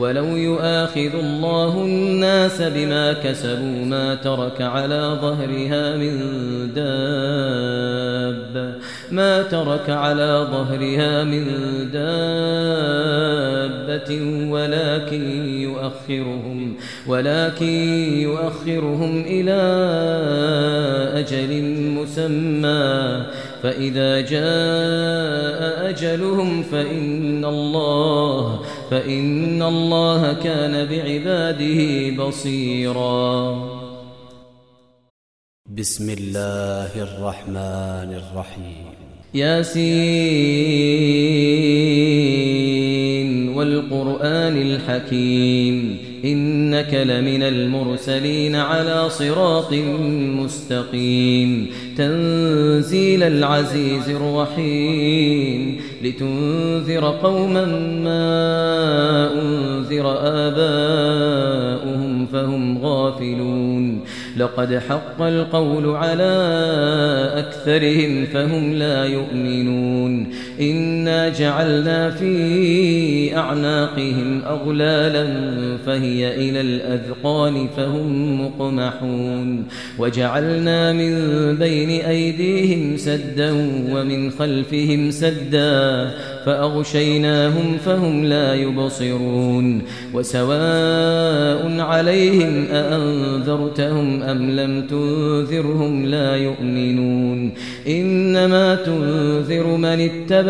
ولو يؤاخذ الله الناس بما كسبوا ما ترك على ظهرها من دابة ما ترك على ظهرها من دابة ولكن يؤخرهم ولكن يؤخرهم إلى أجل مسمى فإذا جاء أجلهم فإن الله فإن الله كان بعباده بصيرا. بسم الله الرحمن الرحيم. ياسين والقرآن الحكيم. إنك لمن المرسلين على صراط مستقيم. تنزيل العزيز الرحيم. لتنذر قوما ما أنذر آباؤهم فهم غافلون. لقد حق القول على أكثرهم فهم لا يؤمنون. إنا جعلنا في أعناقهم أغلالا فهي إلى الأذقان فهم مقمحون وجعلنا من بين أيديهم سدا ومن خلفهم سدا فأغشيناهم فهم لا يبصرون وسواء عليهم أأنذرتهم أم لم تنذرهم لا يؤمنون إنما تنذر من اتبع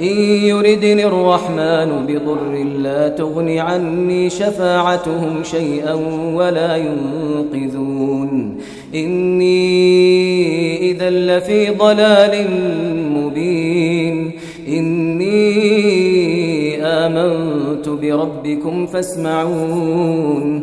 إن يردني الرحمن بضر لا تغني عني شفاعتهم شيئا ولا ينقذون. إني إذا لفي ضلال مبين. إني آمنت بربكم فاسمعون.